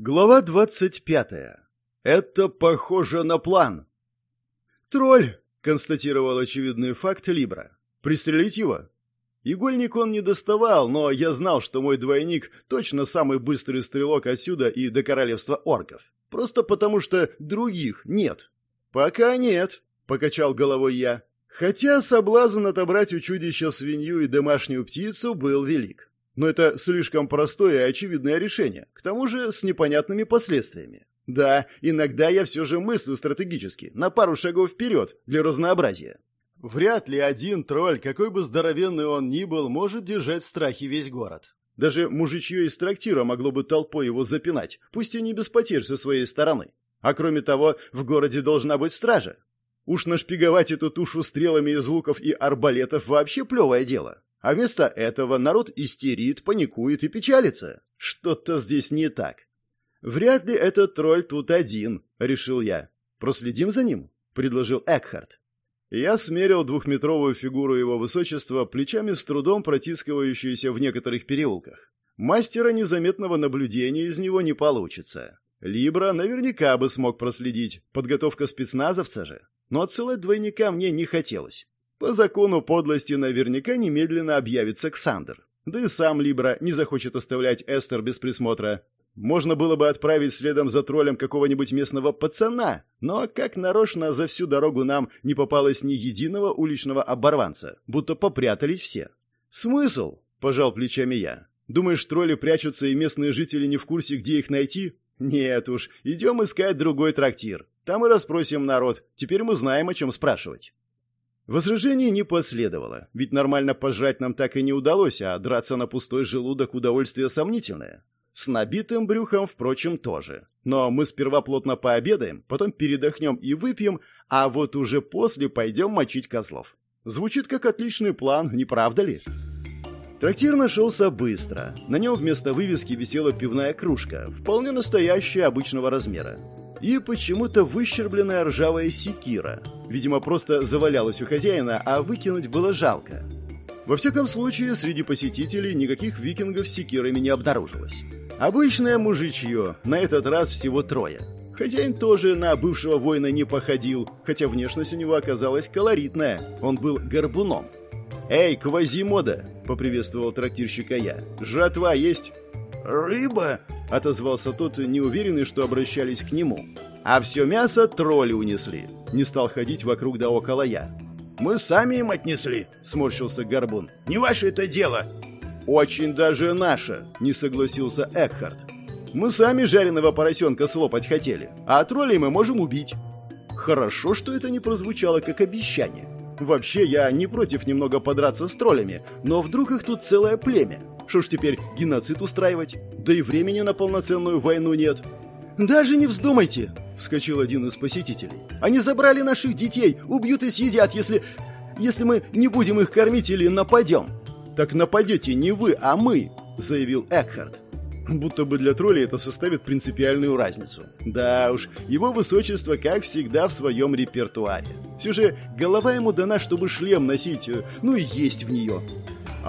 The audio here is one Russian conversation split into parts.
Глава двадцать пятая. Это похоже на план. Тролль, констатировал очевидный факт Либра. Пристрелить его? Игольник он не доставал, но я знал, что мой двойник точно самый быстрый стрелок отсюда и до королевства орков. Просто потому что других нет. Пока нет, покачал головой я. Хотя соблазн отобрать у чудища свинью и домашнюю птицу был велик. Но это слишком простое и очевидное решение, к тому же с непонятными последствиями. Да, иногда я все же мыслю стратегически, на пару шагов вперед, для разнообразия. Вряд ли один тролль, какой бы здоровенный он ни был, может держать в страхе весь город. Даже мужичье из трактира могло бы толпой его запинать, пусть и не без потерь со своей стороны. А кроме того, в городе должна быть стража. Уж нашпиговать эту тушу стрелами из луков и арбалетов вообще плевое дело. А вместо этого народ истерит, паникует и печалится. Что-то здесь не так. Вряд ли этот тролль тут один, решил я. Проследим за ним, предложил Экхард. Я смерил двухметровую фигуру его высочества, плечами с трудом протискивающуюся в некоторых переулках. Мастера незаметного наблюдения из него не получится. Либра наверняка бы смог проследить, подготовка спецназовца же. Но отсылать двойника мне не хотелось. По закону подлости наверняка немедленно объявится Ксандр. Да и сам Либра не захочет оставлять Эстер без присмотра. Можно было бы отправить следом за троллем какого-нибудь местного пацана, но как нарочно за всю дорогу нам не попалось ни единого уличного оборванца, будто попрятались все. «Смысл?» – пожал плечами я. «Думаешь, тролли прячутся и местные жители не в курсе, где их найти?» «Нет уж, идем искать другой трактир. Там и расспросим народ. Теперь мы знаем, о чем спрашивать». Возражений не последовало, ведь нормально пожрать нам так и не удалось, а драться на пустой желудок удовольствие сомнительное. С набитым брюхом, впрочем, тоже. Но мы сперва плотно пообедаем, потом передохнем и выпьем, а вот уже после пойдем мочить козлов. Звучит как отличный план, не правда ли? Трактир нашелся быстро. На нем вместо вывески висела пивная кружка, вполне настоящая обычного размера и почему-то выщербленная ржавая секира. Видимо, просто завалялась у хозяина, а выкинуть было жалко. Во всяком случае, среди посетителей никаких викингов с секирами не обнаружилось. Обычное мужичье, на этот раз всего трое. Хозяин тоже на бывшего воина не походил, хотя внешность у него оказалась колоритная, он был горбуном. «Эй, Квазимода!» — поприветствовал трактирщика я. «Жатва есть?» «Рыба!» — отозвался тот, неуверенный, что обращались к нему. «А все мясо тролли унесли!» — не стал ходить вокруг да около я. «Мы сами им отнесли!» — сморщился Горбун. «Не ваше это дело!» «Очень даже наше!» — не согласился Экхард. «Мы сами жареного поросенка слопать хотели, а троллей мы можем убить!» Хорошо, что это не прозвучало как обещание. Вообще, я не против немного подраться с троллями, но вдруг их тут целое племя. Что ж теперь, геноцид устраивать? Да и времени на полноценную войну нет. «Даже не вздумайте!» — вскочил один из посетителей. «Они забрали наших детей, убьют и съедят, если... если мы не будем их кормить или нападем!» «Так нападете не вы, а мы!» — заявил Экхард. Будто бы для троллей это составит принципиальную разницу. Да уж, его высочество, как всегда, в своем репертуаре. Все же голова ему дана, чтобы шлем носить, э, ну и есть в нее.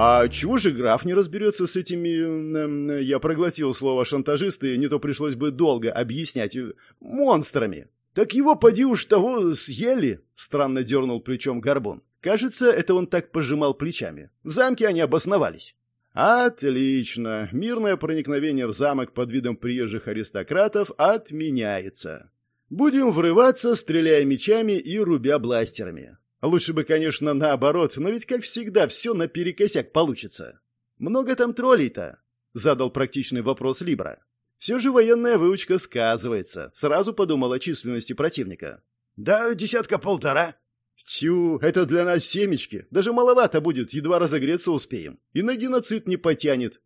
А чего же граф не разберется с этими... Я проглотил слово шантажисты, не то пришлось бы долго объяснять. Э, монстрами. Так его поди уж того съели, странно дернул плечом Горбун. Кажется, это он так пожимал плечами. В замке они обосновались. Отлично. Мирное проникновение в замок под видом приезжих аристократов отменяется. Будем врываться, стреляя мечами и рубя бластерами. Лучше бы, конечно, наоборот, но ведь, как всегда, все наперекосяк получится. Много там троллей-то? Задал практичный вопрос Либра. Все же военная выучка сказывается. Сразу подумал о численности противника. Да, десятка-полтора. Тю, это для нас семечки. Даже маловато будет, едва разогреться успеем. И на геноцид не потянет.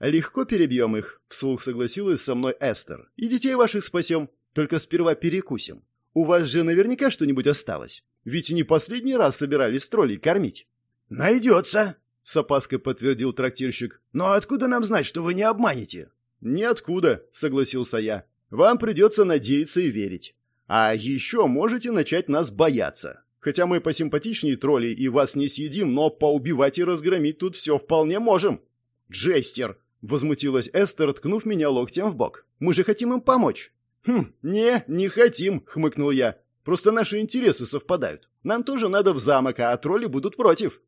Легко перебьем их, вслух согласилась со мной Эстер. И детей ваших спасем. Только сперва перекусим. У вас же наверняка что-нибудь осталось. Ведь не последний раз собирались троллей кормить. Найдется, с опаской подтвердил трактирщик. Но откуда нам знать, что вы не обманете? Ниоткуда, согласился я. Вам придется надеяться и верить. А еще можете начать нас бояться. Хотя мы посимпатичнее троллей и вас не съедим, но поубивать и разгромить тут все вполне можем. Джестер, Возмутилась Эстер, ткнув меня локтем в бок. «Мы же хотим им помочь!» «Хм, не, не хотим!» — хмыкнул я. «Просто наши интересы совпадают. Нам тоже надо в замок, а тролли будут против».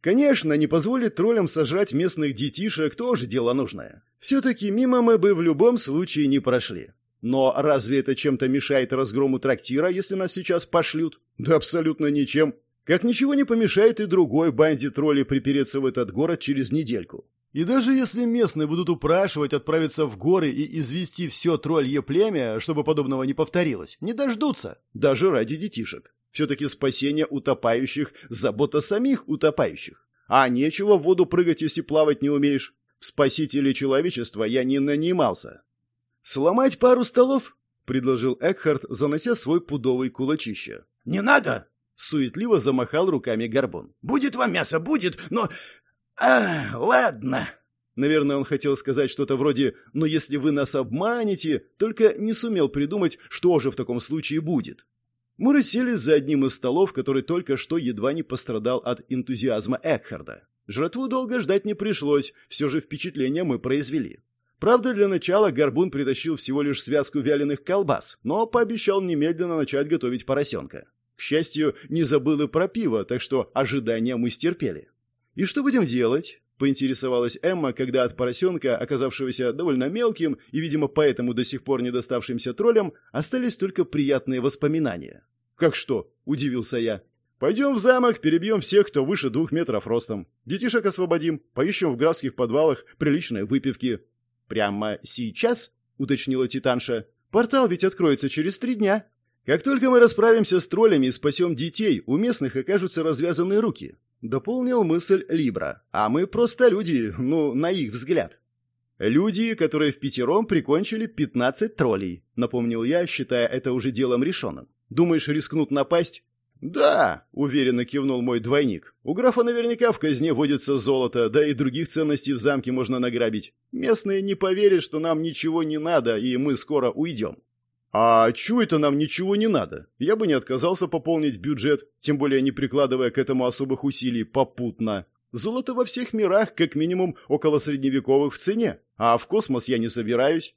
Конечно, не позволить троллям сожрать местных детишек тоже дело нужное. Все-таки мимо мы бы в любом случае не прошли. Но разве это чем-то мешает разгрому трактира, если нас сейчас пошлют? Да абсолютно ничем. Как ничего не помешает и другой банде троллей припереться в этот город через недельку. И даже если местные будут упрашивать отправиться в горы и извести все троллье племя, чтобы подобного не повторилось, не дождутся, даже ради детишек. Все-таки спасение утопающих – забота самих утопающих. А нечего в воду прыгать, если плавать не умеешь. В спасители человечества я не нанимался. «Сломать пару столов?» – предложил Экхард, занося свой пудовый кулачище. «Не надо!» – суетливо замахал руками Горбун. «Будет вам мясо, будет, но... А, ладно!» Наверное, он хотел сказать что-то вроде «но если вы нас обманете», только не сумел придумать, что же в таком случае будет. Мы расселись за одним из столов, который только что едва не пострадал от энтузиазма Экхарда. Жратву долго ждать не пришлось, все же впечатление мы произвели. Правда, для начала Горбун притащил всего лишь связку вяленых колбас, но пообещал немедленно начать готовить поросенка. К счастью, не забыл и про пиво, так что ожидания мы стерпели. «И что будем делать?» — поинтересовалась Эмма, когда от поросенка, оказавшегося довольно мелким и, видимо, поэтому до сих пор не доставшимся троллям, остались только приятные воспоминания. «Как что?» — удивился я. «Пойдем в замок, перебьем всех, кто выше двух метров ростом. Детишек освободим, поищем в графских подвалах приличной выпивки». «Прямо сейчас?» — уточнила Титанша. «Портал ведь откроется через три дня». «Как только мы расправимся с троллями и спасем детей, у местных окажутся развязаны руки», — дополнил мысль Либра. «А мы просто люди, ну, на их взгляд». «Люди, которые в пятером прикончили пятнадцать троллей», — напомнил я, считая это уже делом решенным. «Думаешь, рискнут напасть?» «Да», — уверенно кивнул мой двойник. «У графа наверняка в казне водится золото, да и других ценностей в замке можно награбить. Местные не поверят, что нам ничего не надо, и мы скоро уйдем». «А чего это нам ничего не надо? Я бы не отказался пополнить бюджет, тем более не прикладывая к этому особых усилий попутно. Золото во всех мирах как минимум около средневековых в цене, а в космос я не собираюсь».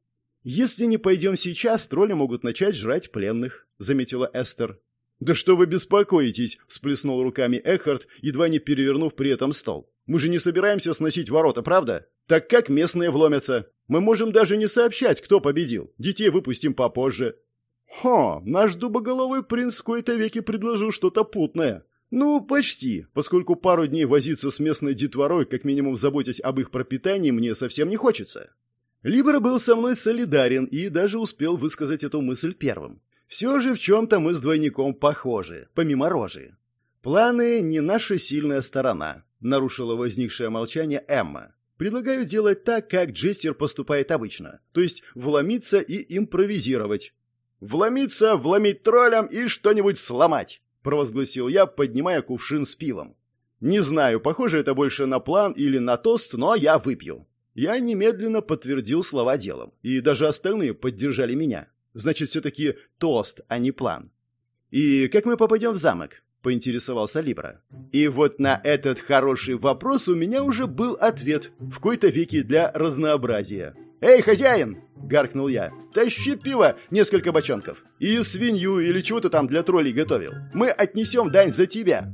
«Если не пойдем сейчас, тролли могут начать жрать пленных», — заметила Эстер. «Да что вы беспокоитесь?» – всплеснул руками Эхард, едва не перевернув при этом стол. «Мы же не собираемся сносить ворота, правда? Так как местные вломятся? Мы можем даже не сообщать, кто победил. Детей выпустим попозже». «Хо, наш дубоголовый принц в кои-то веки предложил что-то путное». «Ну, почти, поскольку пару дней возиться с местной детворой, как минимум заботясь об их пропитании, мне совсем не хочется». Либра был со мной солидарен и даже успел высказать эту мысль первым. Все же в чем-то мы с двойником похожи, помимо рожи. Планы не наша сильная сторона, нарушила возникшее молчание Эмма. Предлагаю делать так, как Джестер поступает обычно, то есть вломиться и импровизировать. «Вломиться, вломить троллям и что-нибудь сломать!» – провозгласил я, поднимая кувшин с пивом. «Не знаю, похоже это больше на план или на тост, но я выпью». Я немедленно подтвердил слова делом, и даже остальные поддержали меня. Значит, все-таки тост, а не план. «И как мы попадем в замок?» – поинтересовался Либра. И вот на этот хороший вопрос у меня уже был ответ, в кои-то веки для разнообразия. «Эй, хозяин!» – гаркнул я. «Тащи пиво, несколько бочонков. И свинью или чего ты там для троллей готовил. Мы отнесем дань за тебя».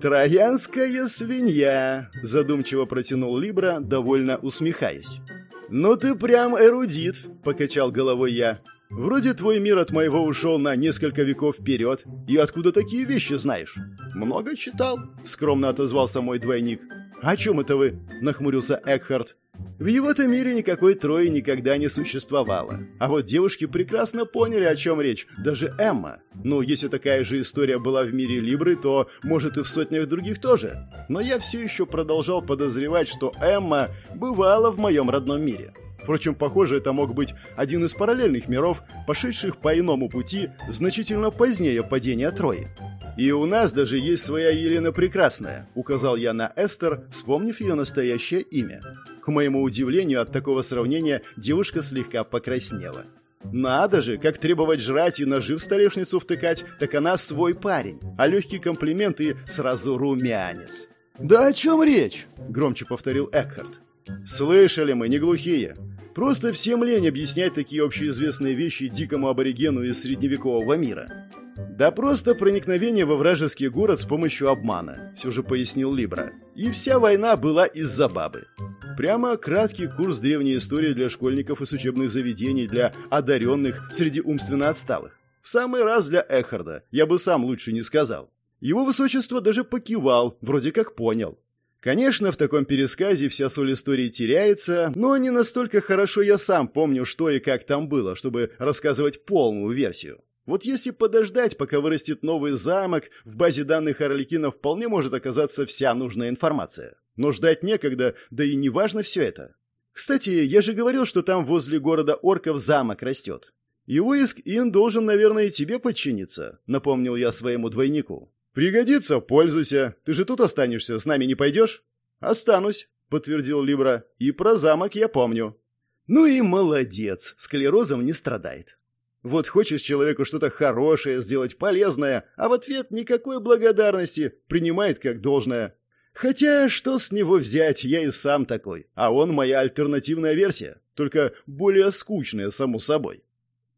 «Троянская свинья», – задумчиво протянул Либра, довольно усмехаясь. «Ну ты прям эрудит», – покачал головой я. Вроде твой мир от моего ушел на несколько веков вперед. И откуда такие вещи знаешь? Много читал, скромно отозвался мой двойник. О чем это вы? Нахмурился Экхард. В его-то мире никакой Трои никогда не существовало. А вот девушки прекрасно поняли, о чем речь, даже Эмма. Ну, если такая же история была в мире Либры, то, может, и в сотнях других тоже. Но я все еще продолжал подозревать, что Эмма бывала в моем родном мире. Впрочем, похоже, это мог быть один из параллельных миров, пошедших по иному пути значительно позднее падения Трои. «И у нас даже есть своя Елена Прекрасная», — указал я на Эстер, вспомнив ее настоящее имя. К моему удивлению, от такого сравнения девушка слегка покраснела. Надо же, как требовать жрать и ножи в столешницу втыкать, так она свой парень, а легкий комплимент и сразу румянец. «Да о чем речь?» — громче повторил Экхард. Слышали мы, не глухие. Просто всем лень объяснять такие общеизвестные вещи дикому аборигену из средневекового мира. Да просто проникновение во вражеский город с помощью обмана, все же пояснил Либра. И вся война была из-за бабы. Прямо краткий курс древней истории для школьников из учебных заведений для одаренных среди умственно отсталых. В самый раз для Эхарда, я бы сам лучше не сказал. Его высочество даже покивал, вроде как понял. Конечно, в таком пересказе вся соль истории теряется, но не настолько хорошо я сам помню, что и как там было, чтобы рассказывать полную версию. Вот если подождать, пока вырастет новый замок, в базе данных Орликина вполне может оказаться вся нужная информация. Но ждать некогда, да и не важно все это. Кстати, я же говорил, что там возле города орков замок растет. И Уиск Ин должен, наверное, тебе подчиниться, напомнил я своему двойнику. «Пригодится, пользуйся. Ты же тут останешься, с нами не пойдешь?» «Останусь», — подтвердил Либра. «И про замок я помню». «Ну и молодец, склерозом не страдает». Вот хочешь человеку что-то хорошее сделать, полезное, а в ответ никакой благодарности, принимает как должное. Хотя, что с него взять, я и сам такой, а он моя альтернативная версия, только более скучная, само собой.